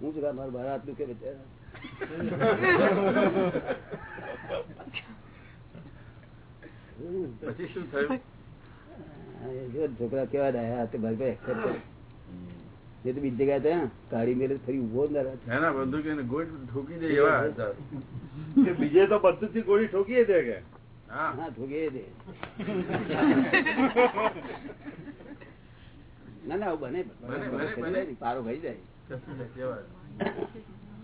હું છું મારું બાર હાથ દુખે બચારા પછી શું થયું હા, એ જો છોકરા કેવા ડાયા તે ભાઈ ભાઈ accept કરે. એ તો બીજી જગ્યાએ ત્યાં કાઢી મેલે ફરી ઉભો જ ના રહે. એના બંદૂક એને ગોળ ઠોકી દે એવા હતા કે બીજે તો બધું થી ગોળી ઠોકીએ દે કે હા હા ઠોકે દે ના ના આવું બને પારો ભાઈ જાય.